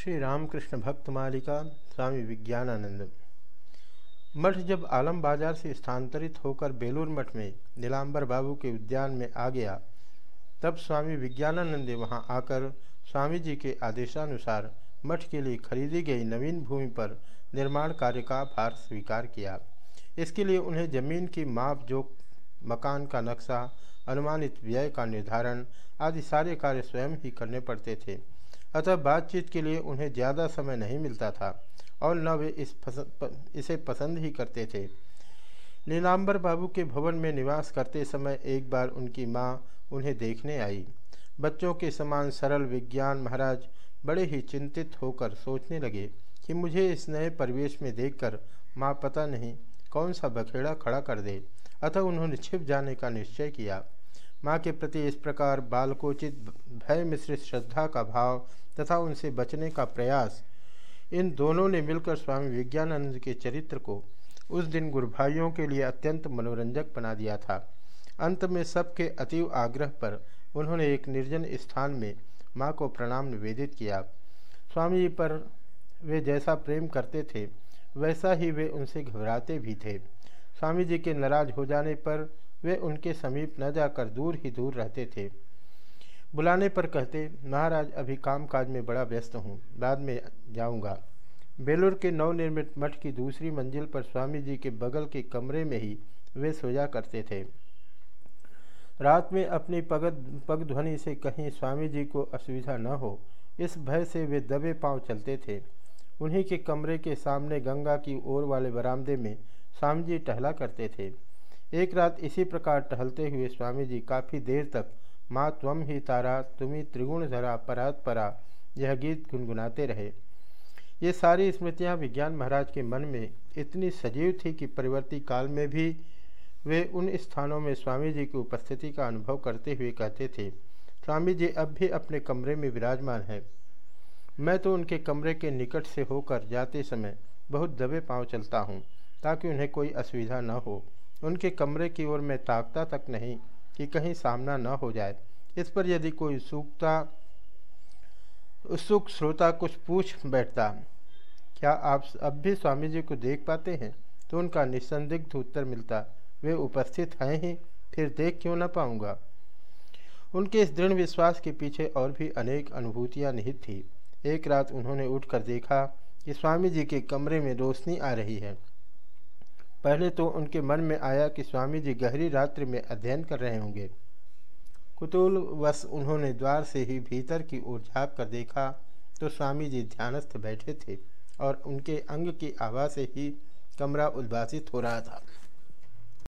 श्री रामकृष्ण भक्त मालिका स्वामी विज्ञानानंद। मठ जब आलम बाज़ार से स्थानांतरित होकर बेलूर मठ में नीलाम्बर बाबू के उद्यान में आ गया, तब स्वामी विज्ञानानंद वहाँ आकर स्वामी जी के आदेशानुसार मठ के लिए खरीदी गई नवीन भूमि पर निर्माण कार्य का भार स्वीकार किया। इसके लिए उन्हें ज़मीन की माप जोक मकान का नक्शा, अनुमानित व्यय का निर्धारण आदि सारे कार्य स्वयं ही करने पड़ते थे। अतः बातचीत के लिए उन्हें ज़्यादा समय नहीं मिलता था और न वे इस पसंद, इसे पसंद ही करते थे। नीलाम्बर बाबू के भवन में निवास करते समय एक बार उनकी माँ उन्हें देखने आई। बच्चों के समान सरल विज्ञान महाराज बड़े ही चिंतित होकर सोचने लगे कि मुझे इस नए परिवेश में देखकर माँ पता नहीं कौन सा बखेड़ा खड़ा कर दे। अतः उन्होंने छिप जाने का निश्चय किया। माँ के प्रति इस प्रकार बालकोचित भय मिश्रित श्रद्धा का भाव तथा उनसे बचने का प्रयास, इन दोनों ने मिलकर स्वामी विज्ञानंद के चरित्र को उस दिन गुरु भाइयों के लिए अत्यंत मनोरंजक बना दिया था। अंत में सबके अतीव आग्रह पर उन्होंने एक निर्जन स्थान में माँ को प्रणाम निवेदित किया। स्वामी जी पर वे जैसा प्रेम करते थे, वैसा ही वे उनसे घबराते भी थे। स्वामी जी के नाराज़ हो जाने पर वे उनके समीप न जाकर दूर ही दूर रहते थे। बुलाने पर कहते, महाराज, अभी काम काज में बड़ा व्यस्त हूँ, बाद में जाऊँगा। बेलूर के नवनिर्मित मठ की दूसरी मंजिल पर स्वामी जी के बगल के कमरे में ही वे सोया करते थे। रात में अपनी पग ध्वनि से कहीं स्वामी जी को असुविधा न हो, इस भय से वे दबे पाँव चलते थे। उन्हीं के कमरे के सामने गंगा की ओर वाले बरामदे में स्वामी जी टहला करते थे। एक रात इसी प्रकार टहलते हुए स्वामी जी काफ़ी देर तक माँ त्वम ही तारा तुम्ही त्रिगुण धरा, परात परा, यह गीत गुनगुनाते रहे। ये सारी स्मृतियाँ विज्ञान महाराज के मन में इतनी सजीव थी कि परिवर्ती काल में भी वे उन स्थानों में स्वामी जी की उपस्थिति का अनुभव करते हुए कहते थे स्वामी जी अब भी अपने कमरे में विराजमान हैं। मैं तो उनके कमरे के निकट से होकर जाते समय बहुत दबे पाँव चलता हूँ, ताकि उन्हें कोई असुविधा न हो। उनके कमरे की ओर मैं ताकता तक नहीं कि कहीं सामना न हो जाए। इस पर यदि कोई सूखता उत्सुक श्रोता कुछ पूछ बैठता, क्या आप अब भी स्वामी जी को देख पाते हैं? तो उनका निसंदिग्ध उत्तर मिलता, वे उपस्थित हैं ही, फिर देख क्यों ना पाऊँगा? उनके इस दृढ़ विश्वास के पीछे और भी अनेक अनुभूतियाँ निहित थी। एक रात उन्होंने उठकर देखा कि स्वामी जी के कमरे में रोशनी आ रही है। पहले तो उनके मन में आया कि स्वामी जी गहरी रात्रि में अध्ययन कर रहे होंगे। कुतूल वश उन्होंने द्वार से ही भीतर की ओर झाँक कर देखा तो स्वामी जी ध्यानस्थ बैठे थे और उनके अंग की आवाज़ से ही कमरा उद्भासित हो रहा था।